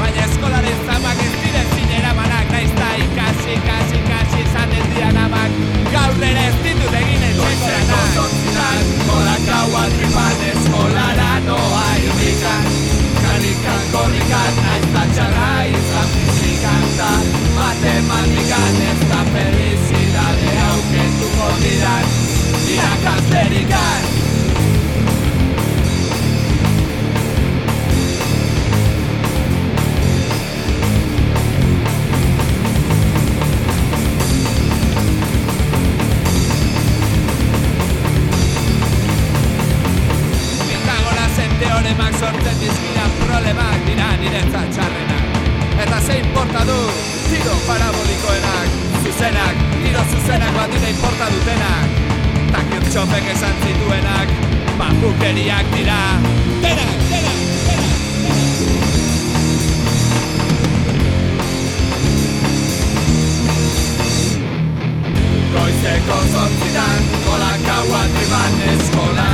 Baina eskolaren zamak ez diren zinera problemak sortzen dizkidan problemak dira niretzat txarrenak Eta ze importa du, tiro parabolikoenak Zuzenak, tiro zuzenak bat dira importa dutenak. Takiot txopek esan zituenak, bapukeriak dira. Denak, denak, denak, denak Goizeko zortzidan, kolak hauat riban eskolan.